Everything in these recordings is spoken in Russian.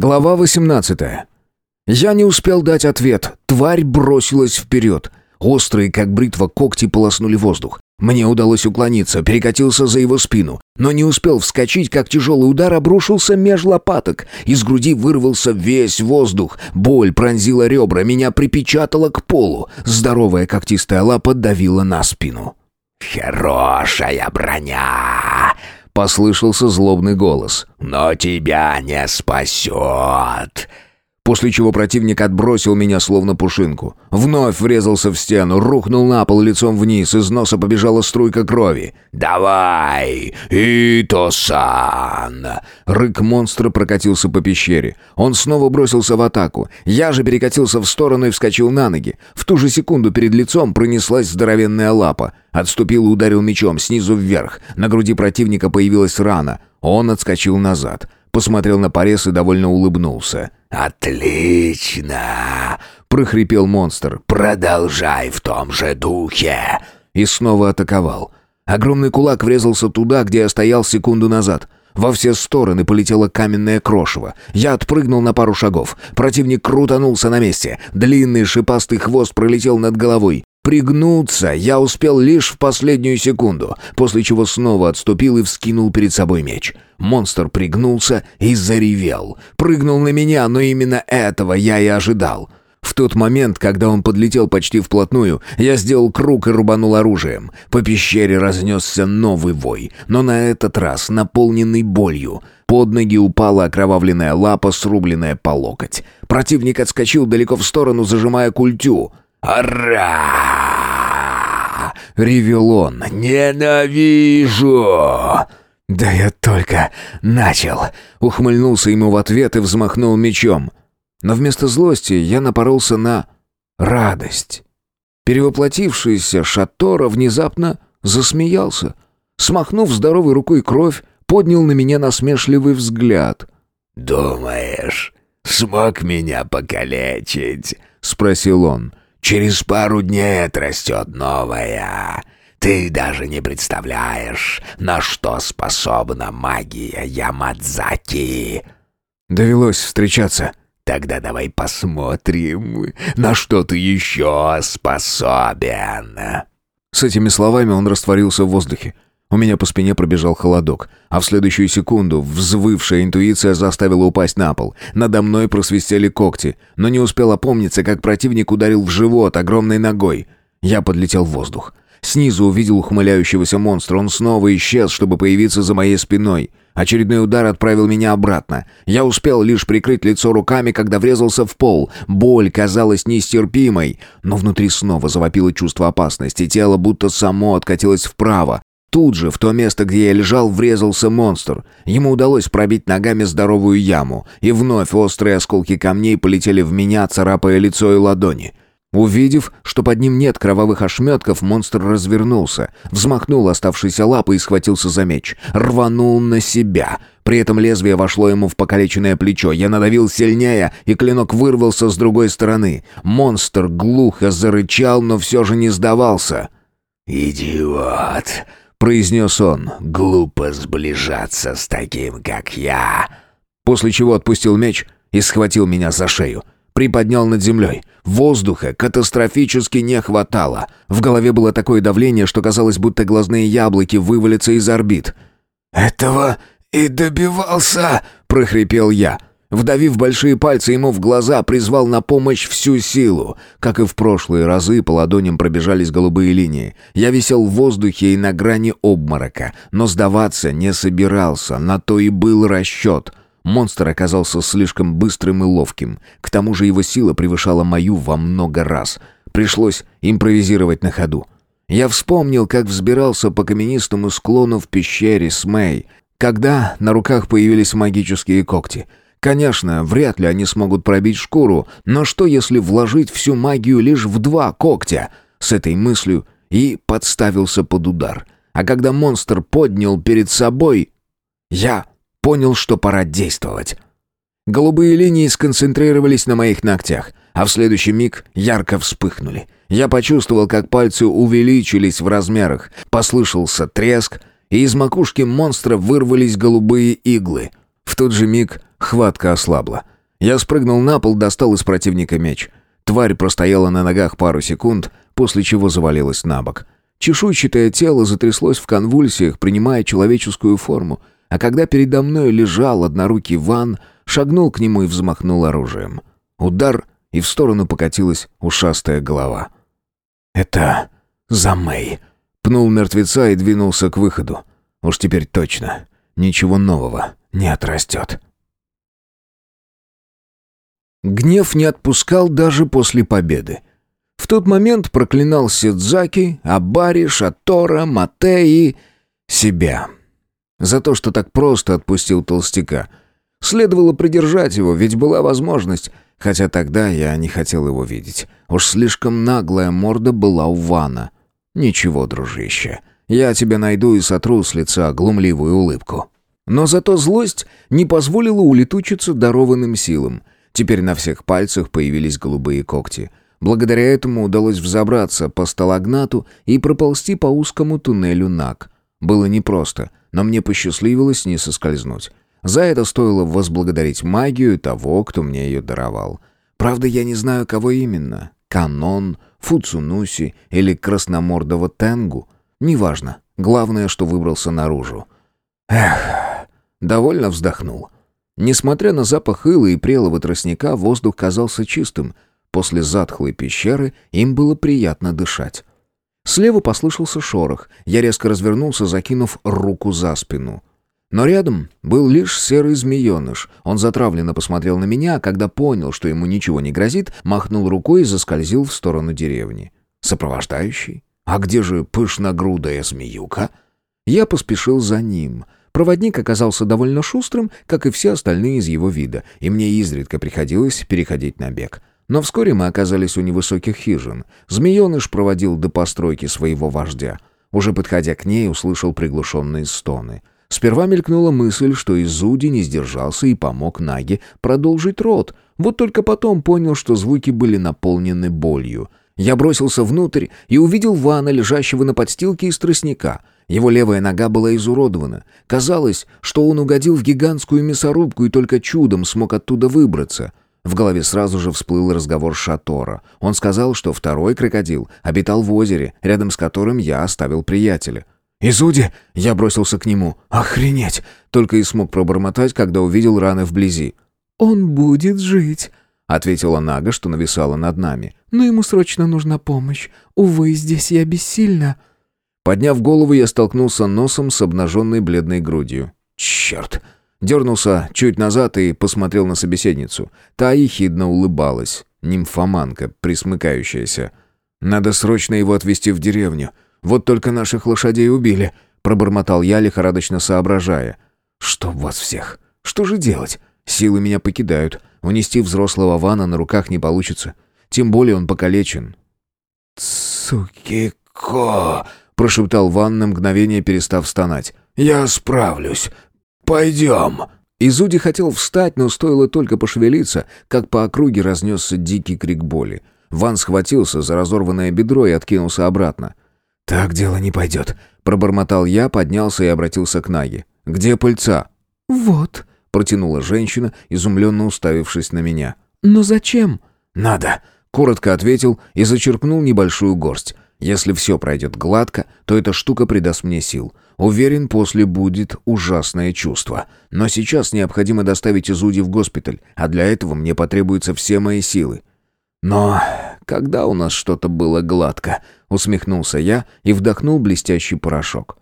Глава 18. Я не успел дать ответ. Тварь бросилась вперед. Острые, как бритва, когти полоснули воздух. Мне удалось уклониться, перекатился за его спину, но не успел вскочить, как тяжелый удар обрушился меж лопаток. Из груди вырвался весь воздух. Боль пронзила ребра, меня припечатало к полу. Здоровая когтистая лапа давила на спину. «Хорошая броня!» — послышался злобный голос. «Но тебя не спасет!» После чего противник отбросил меня словно пушинку. Вновь врезался в стену, рухнул на пол лицом вниз, из носа побежала струйка крови. «Давай, Ито-сан!» Рык монстра прокатился по пещере. Он снова бросился в атаку. Я же перекатился в сторону и вскочил на ноги. В ту же секунду перед лицом пронеслась здоровенная лапа. Отступил и ударил мечом снизу вверх. На груди противника появилась рана. Он отскочил назад. Посмотрел на порез и довольно улыбнулся. «Отлично!» — прохрипел монстр. «Продолжай в том же духе!» И снова атаковал. Огромный кулак врезался туда, где я стоял секунду назад. Во все стороны полетело каменное крошево. Я отпрыгнул на пару шагов. Противник крутанулся на месте. Длинный шипастый хвост пролетел над головой. Пригнуться я успел лишь в последнюю секунду, после чего снова отступил и вскинул перед собой меч. Монстр пригнулся и заревел. Прыгнул на меня, но именно этого я и ожидал. В тот момент, когда он подлетел почти вплотную, я сделал круг и рубанул оружием. По пещере разнесся новый вой, но на этот раз наполненный болью. Под ноги упала окровавленная лапа, срубленная по локоть. Противник отскочил далеко в сторону, зажимая культю — «Ара!» — ревел он. «Ненавижу!» «Да я только начал!» — ухмыльнулся ему в ответ и взмахнул мечом. Но вместо злости я напоролся на радость. Перевоплотившийся Шатора внезапно засмеялся. Смахнув здоровой рукой кровь, поднял на меня насмешливый взгляд. «Думаешь, смог меня покалечить?» — спросил он. Через пару дней отрастет новая. Ты даже не представляешь, на что способна магия Ямадзаки. Довелось встречаться. Тогда давай посмотрим, на что ты еще способен. С этими словами он растворился в воздухе. У меня по спине пробежал холодок, а в следующую секунду взвывшая интуиция заставила упасть на пол. Надо мной просвистели когти, но не успел опомниться, как противник ударил в живот огромной ногой. Я подлетел в воздух. Снизу увидел ухмыляющегося монстра. Он снова исчез, чтобы появиться за моей спиной. Очередной удар отправил меня обратно. Я успел лишь прикрыть лицо руками, когда врезался в пол. Боль казалась нестерпимой, но внутри снова завопило чувство опасности. Тело будто само откатилось вправо. Тут же, в то место, где я лежал, врезался монстр. Ему удалось пробить ногами здоровую яму, и вновь острые осколки камней полетели в меня, царапая лицо и ладони. Увидев, что под ним нет кровавых ошметков, монстр развернулся, взмахнул оставшейся лапой и схватился за меч. Рванул на себя. При этом лезвие вошло ему в покалеченное плечо. Я надавил сильнее, и клинок вырвался с другой стороны. Монстр глухо зарычал, но все же не сдавался. «Идиот!» — произнес он. «Глупо сближаться с таким, как я». После чего отпустил меч и схватил меня за шею. Приподнял над землей. Воздуха катастрофически не хватало. В голове было такое давление, что казалось, будто глазные яблоки вывалятся из орбит. «Этого и добивался!» — прохрипел я. Вдавив большие пальцы ему в глаза, призвал на помощь всю силу. Как и в прошлые разы, по ладоням пробежались голубые линии. Я висел в воздухе и на грани обморока, но сдаваться не собирался, на то и был расчет. Монстр оказался слишком быстрым и ловким. К тому же его сила превышала мою во много раз. Пришлось импровизировать на ходу. Я вспомнил, как взбирался по каменистому склону в пещере с Мэй, когда на руках появились магические когти — Конечно, вряд ли они смогут пробить шкуру, но что если вложить всю магию лишь в два когтя? С этой мыслью и подставился под удар. А когда монстр поднял перед собой, я понял, что пора действовать. Голубые линии сконцентрировались на моих ногтях, а в следующий миг ярко вспыхнули. Я почувствовал, как пальцы увеличились в размерах, послышался треск, и из макушки монстра вырвались голубые иглы — В тот же миг хватка ослабла. Я спрыгнул на пол, достал из противника меч. Тварь простояла на ногах пару секунд, после чего завалилась на бок. Чешуйчатое тело затряслось в конвульсиях, принимая человеческую форму, а когда передо мной лежал однорукий Ван, шагнул к нему и взмахнул оружием. Удар, и в сторону покатилась ушастая голова. «Это за Мэй!» Пнул мертвеца и двинулся к выходу. Уж теперь точно. Ничего нового не отрастет. Гнев не отпускал даже после победы. В тот момент проклинал Сидзаки, Абари, Шатора, Мате и... себя. За то, что так просто отпустил толстяка. Следовало придержать его, ведь была возможность, хотя тогда я не хотел его видеть. Уж слишком наглая морда была у Вана. «Ничего, дружище, я тебя найду и сотру с лица глумливую улыбку». Но зато злость не позволила улетучиться дарованным силам. Теперь на всех пальцах появились голубые когти. Благодаря этому удалось взобраться по сталагнату и проползти по узкому туннелю Наг. Было непросто, но мне посчастливилось не соскользнуть. За это стоило возблагодарить магию того, кто мне ее даровал. Правда, я не знаю, кого именно. Канон, Фуцунуси или красномордого Тенгу. Неважно. Главное, что выбрался наружу. Эх, довольно вздохнул. Несмотря на запах ила и прелого тростника, воздух казался чистым. После затхлой пещеры им было приятно дышать. Слева послышался шорох. Я резко развернулся, закинув руку за спину. Но рядом был лишь серый змееныш. Он затравленно посмотрел на меня, а когда понял, что ему ничего не грозит, махнул рукой и заскользил в сторону деревни. «Сопровождающий? А где же пышногрудая змеюка?» Я поспешил за ним. Проводник оказался довольно шустрым, как и все остальные из его вида, и мне изредка приходилось переходить на бег. Но вскоре мы оказались у невысоких хижин. Змееныш проводил до постройки своего вождя. Уже подходя к ней, услышал приглушенные стоны — Сперва мелькнула мысль, что Изуди не сдержался и помог Наге продолжить род. Вот только потом понял, что звуки были наполнены болью. Я бросился внутрь и увидел Вана, лежащего на подстилке из тростника. Его левая нога была изуродована. Казалось, что он угодил в гигантскую мясорубку и только чудом смог оттуда выбраться. В голове сразу же всплыл разговор Шатора. Он сказал, что второй крокодил обитал в озере, рядом с которым я оставил приятеля. «Изуди!» — я бросился к нему. «Охренеть!» — только и смог пробормотать, когда увидел раны вблизи. «Он будет жить!» — ответила Нага, что нависала над нами. «Но ему срочно нужна помощь. Увы, здесь я бессильна». Подняв голову, я столкнулся носом с обнаженной бледной грудью. «Черт!» Дернулся чуть назад и посмотрел на собеседницу. Та ехидно улыбалась. Нимфоманка, присмыкающаяся. «Надо срочно его отвезти в деревню. Вот только наших лошадей убили», — пробормотал я, лихорадочно соображая. «Что вас всех? Что же делать? Силы меня покидают. Унести взрослого Вана на руках не получится. Тем более он покалечен». «Цукико!» — прошептал Ван на мгновение, перестав стонать. «Я справлюсь. Пойдем!» Изуди хотел встать, но стоило только пошевелиться, как по округе разнесся дикий крик боли. Ван схватился за разорванное бедро и откинулся обратно. «Так дело не пойдет», — пробормотал я, поднялся и обратился к Наге. «Где пыльца?» «Вот», — протянула женщина, изумленно уставившись на меня. «Но зачем?» «Надо», — коротко ответил и зачерпнул небольшую горсть. «Если все пройдет гладко, то эта штука придаст мне сил. Уверен, после будет ужасное чувство. Но сейчас необходимо доставить Изуди в госпиталь, а для этого мне потребуются все мои силы. Но когда у нас что-то было гладко, усмехнулся я и вдохнул блестящий порошок.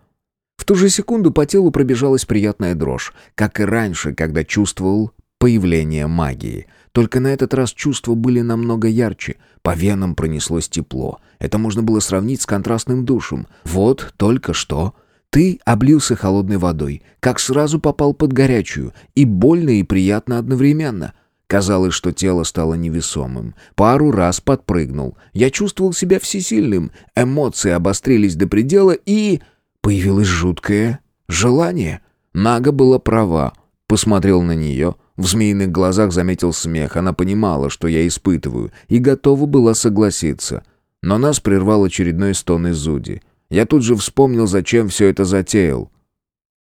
В ту же секунду по телу пробежалась приятная дрожь, как и раньше, когда чувствовал появление магии. Только на этот раз чувства были намного ярче, по венам пронеслось тепло. Это можно было сравнить с контрастным душем. Вот только что ты облился холодной водой, как сразу попал под горячую, и больно, и приятно одновременно — Казалось, что тело стало невесомым. Пару раз подпрыгнул. Я чувствовал себя всесильным. Эмоции обострились до предела, и... Появилось жуткое желание. Нага была права. Посмотрел на нее. В змеиных глазах заметил смех. Она понимала, что я испытываю, и готова была согласиться. Но нас прервал очередной стон из Зуди. Я тут же вспомнил, зачем все это затеял.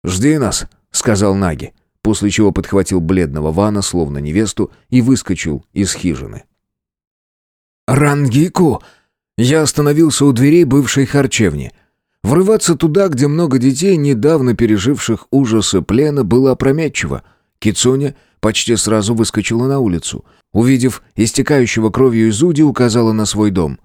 «Жди нас», — сказал Наги. после чего подхватил бледного Вана, словно невесту, и выскочил из хижины. «Рангику!» Я остановился у дверей бывшей харчевни. Врываться туда, где много детей, недавно переживших ужасы плена, было опрометчиво. Кицуня почти сразу выскочила на улицу. Увидев истекающего кровью Изуди, указала на свой дом.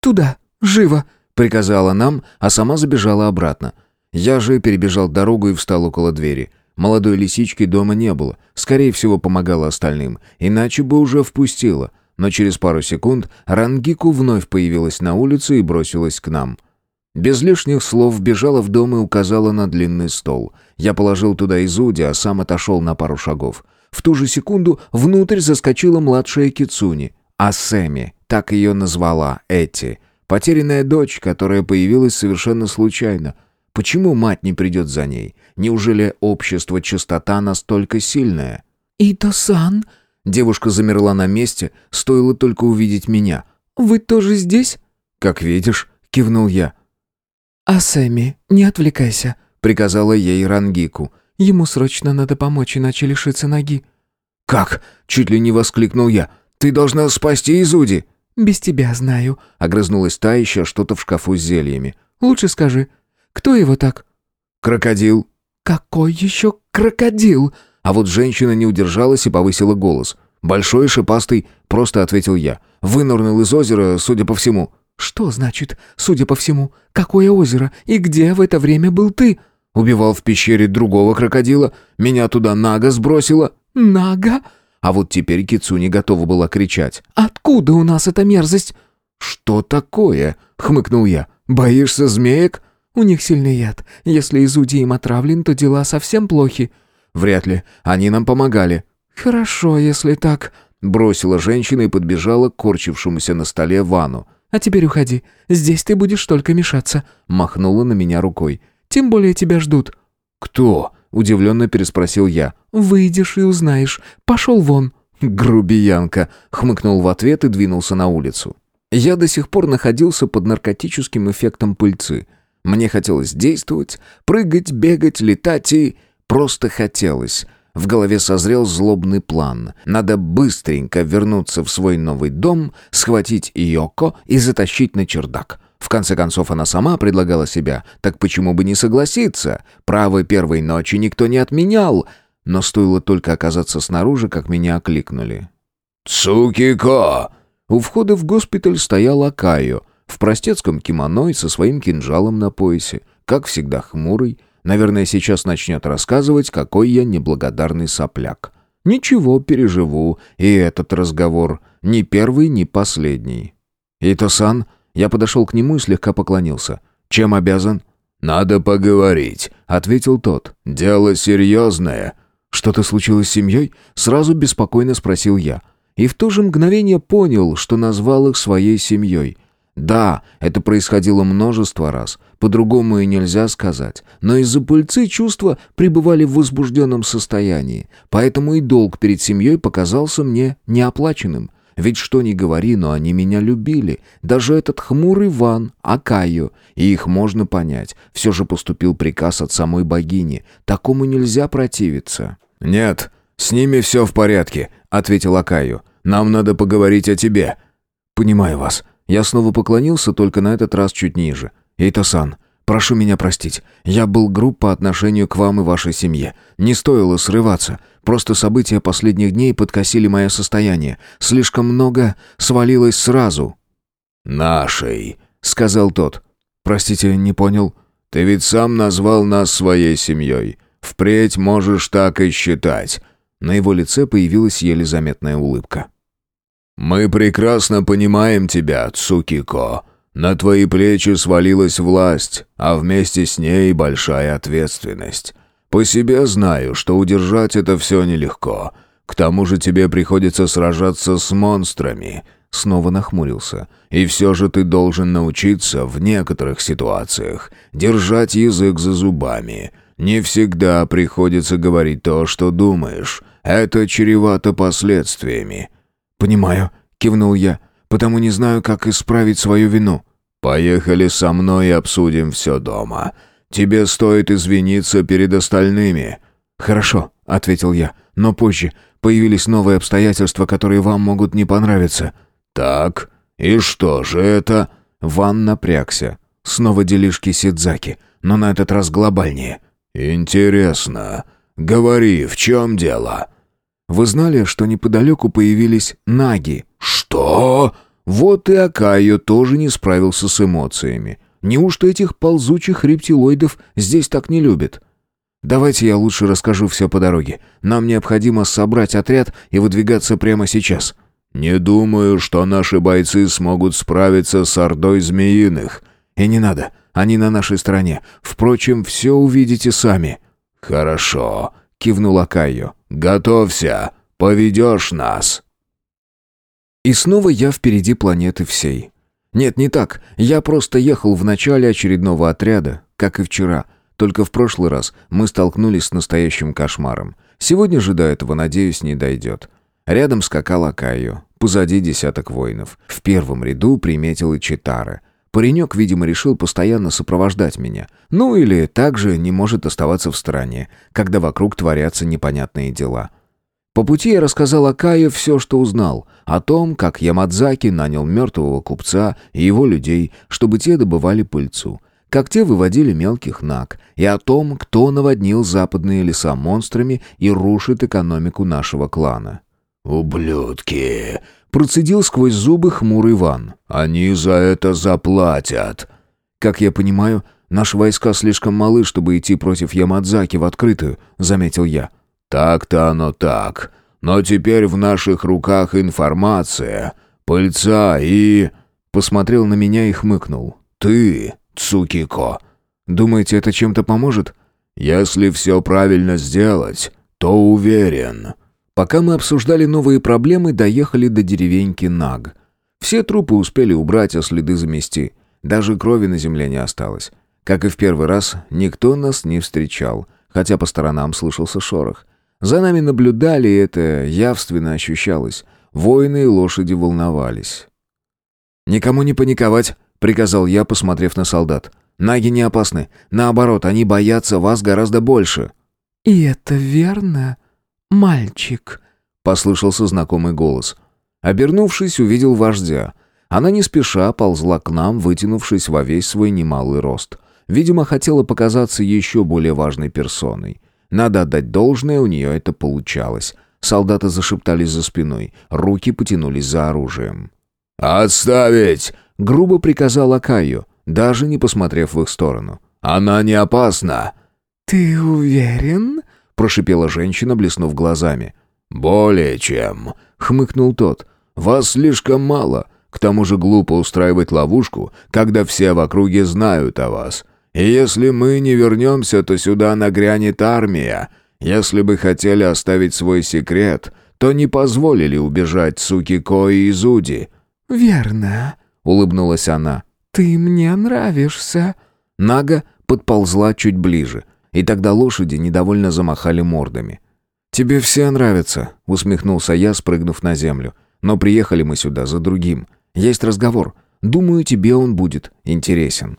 «Туда, живо!» — приказала нам, а сама забежала обратно. Я же перебежал дорогу и встал около двери. Молодой лисички дома не было, скорее всего, помогала остальным, иначе бы уже впустила. Но через пару секунд Рангику вновь появилась на улице и бросилась к нам. Без лишних слов бежала в дом и указала на длинный стол. Я положил туда Изуди, а сам отошел на пару шагов. В ту же секунду внутрь заскочила младшая Кицуни. А Сэмми, так ее назвала Эти. Потерянная дочь, которая появилась совершенно случайно. Почему мать не придет за ней? Неужели общество чистота настолько сильное? «Ито-сан?» Девушка замерла на месте, стоило только увидеть меня. «Вы тоже здесь?» «Как видишь», — кивнул я. «А Сэмми, не отвлекайся», — приказала ей Рангику. «Ему срочно надо помочь, иначе лишится ноги». «Как?» — чуть ли не воскликнул я. «Ты должна спасти Изуди!» «Без тебя знаю», — огрызнулась та, еще что-то в шкафу с зельями. «Лучше скажи, кто его так?» «Крокодил». «Какой еще крокодил?» А вот женщина не удержалась и повысила голос. «Большой, шипастый», — просто ответил я. «Вынырнул из озера, судя по всему». «Что значит, судя по всему? Какое озеро? И где в это время был ты?» «Убивал в пещере другого крокодила. Меня туда Нага сбросила». «Нага?» А вот теперь Кицуни готова была кричать. «Откуда у нас эта мерзость?» «Что такое?» — хмыкнул я. «Боишься змеек?» «У них сильный яд. Если Изуди им отравлен, то дела совсем плохи». «Вряд ли. Они нам помогали». «Хорошо, если так», — бросила женщина и подбежала к корчившемуся на столе вану. «А теперь уходи. Здесь ты будешь только мешаться», — махнула на меня рукой. «Тем более тебя ждут». «Кто?» — удивленно переспросил я. «Выйдешь и узнаешь. Пошел вон». «Грубиянка», — хмыкнул в ответ и двинулся на улицу. Я до сих пор находился под наркотическим эффектом пыльцы. Мне хотелось действовать, прыгать, бегать, летать и... Просто хотелось. В голове созрел злобный план. Надо быстренько вернуться в свой новый дом, схватить Йоко и затащить на чердак. В конце концов, она сама предлагала себя. Так почему бы не согласиться? Право первой ночи никто не отменял. Но стоило только оказаться снаружи, как меня окликнули. «Цукико!» У входа в госпиталь стоял Акайо, в простецком кимоно и со своим кинжалом на поясе, как всегда хмурый. Наверное, сейчас начнет рассказывать, какой я неблагодарный сопляк. Ничего, переживу, и этот разговор ни первый, ни последний. «Ито-сан?» Я подошел к нему и слегка поклонился. «Чем обязан?» «Надо поговорить», — ответил тот. «Дело серьезное». «Что-то случилось с семьей?» Сразу беспокойно спросил я. И в то же мгновение понял, что назвал их своей семьей. Да, это происходило множество раз, по-другому и нельзя сказать, но из-за пыльцы чувства пребывали в возбужденном состоянии, поэтому и долг перед семьей показался мне неоплаченным. Ведь что ни говори, но они меня любили. Даже этот хмурый Ван, Акаю. И их можно понять. Все же поступил приказ от самой богини. Такому нельзя противиться. «Нет, с ними все в порядке», — ответил Акаю. «Нам надо поговорить о тебе». «Понимаю вас». Я снова поклонился, только на этот раз чуть ниже. «Эйто-сан, прошу меня простить. Я был груб по отношению к вам и вашей семье. Не стоило срываться. Просто события последних дней подкосили мое состояние. Слишком много свалилось сразу». «Нашей», — сказал тот. «Простите, не понял». «Ты ведь сам назвал нас своей семьей. Впредь можешь так и считать». На его лице появилась еле заметная улыбка. «Мы прекрасно понимаем тебя, Цукико. На твои плечи свалилась власть, а вместе с ней большая ответственность. По себе знаю, что удержать это все нелегко. К тому же тебе приходится сражаться с монстрами». Снова нахмурился. «И все же ты должен научиться в некоторых ситуациях держать язык за зубами. Не всегда приходится говорить то, что думаешь. Это чревато последствиями». «Понимаю», — кивнул я, «потому не знаю, как исправить свою вину». «Поехали со мной и обсудим все дома. Тебе стоит извиниться перед остальными». «Хорошо, — ответил я. «Но позже появились новые обстоятельства, которые вам могут не понравиться». «Так, и что же это?» Ван напрягся. Снова делишки Сидзаки, но на этот раз глобальнее. «Интересно. Говори, в чем дело?» «Вы знали, что неподалеку появились наги?» «Что?» Вот и Акайо тоже не справился с эмоциями. Неужто этих ползучих рептилоидов здесь так не любят? Давайте я лучше расскажу все по дороге. Нам необходимо собрать отряд и выдвигаться прямо сейчас. Не думаю, что наши бойцы смогут справиться с ордой змеиных. И не надо, они на нашей стороне. Впрочем, все увидите сами. Хорошо, кивнул Акайо. Готовься, поведешь нас. И снова я впереди планеты всей. Нет, не так. Я просто ехал в начале очередного отряда, как и вчера. Только в прошлый раз мы столкнулись с настоящим кошмаром. Сегодня же до этого, надеюсь, не дойдет. Рядом скакал Акайо, позади десяток воинов. В первом ряду приметил и Читара. Паренек, видимо, решил постоянно сопровождать меня. Ну или также не может оставаться в стороне, когда вокруг творятся непонятные дела. По пути я рассказал Акаю все, что узнал. О том, как Ямадзаки нанял мертвого купца и его людей, чтобы те добывали пыльцу. Как те выводили мелких наг. И о том, кто наводнил западные леса монстрами и рушит экономику нашего клана. «Ублюдки!» Процедил сквозь зубы хмурый Иван. «Они за это заплатят!» «Как я понимаю, наши войска слишком малы, чтобы идти против Ямадзаки в открытую», — заметил я. «Так-то оно так. Но теперь в наших руках информация, пыльца и...» Посмотрел на меня и хмыкнул. «Ты, Цукико, думаете, это чем-то поможет?» «Если все правильно сделать, то уверен». Пока мы обсуждали новые проблемы, доехали до деревеньки Наг. Все трупы успели убрать, а следы замести. Даже крови на земле не осталось. Как и в первый раз, никто нас не встречал, хотя по сторонам слышался шорох. За нами наблюдали, и это явственно ощущалось. Воины и лошади волновались. «Никому не паниковать», — приказал я, посмотрев на солдат. «Наги не опасны. Наоборот, они боятся вас гораздо больше». «И это верно, мальчик», — послышался знакомый голос. Обернувшись, увидел вождя. Она не спеша ползла к нам, вытянувшись во весь свой немалый рост. Видимо, хотела показаться еще более важной персоной. Надо отдать должное, у нее это получалось. Солдаты зашептались за спиной, руки потянулись за оружием. «Отставить!» — грубо приказал Акаю, даже не посмотрев в их сторону. «Она не опасна!» «Ты уверен?» — прошипела женщина, блеснув глазами. «Более чем!» — хмыкнул тот. «Вас слишком мало. К тому же глупо устраивать ловушку, когда все в округе знают о вас. И если мы не вернемся, то сюда нагрянет армия. Если бы хотели оставить свой секрет, то не позволили убежать суки Кои и Зуди». «Верно», — улыбнулась она. «Ты мне нравишься». Нага подползла чуть ближе, и тогда лошади недовольно замахали мордами. «Тебе все нравятся», — усмехнулся я, спрыгнув на землю. «Но приехали мы сюда за другим. Есть разговор. Думаю, тебе он будет интересен».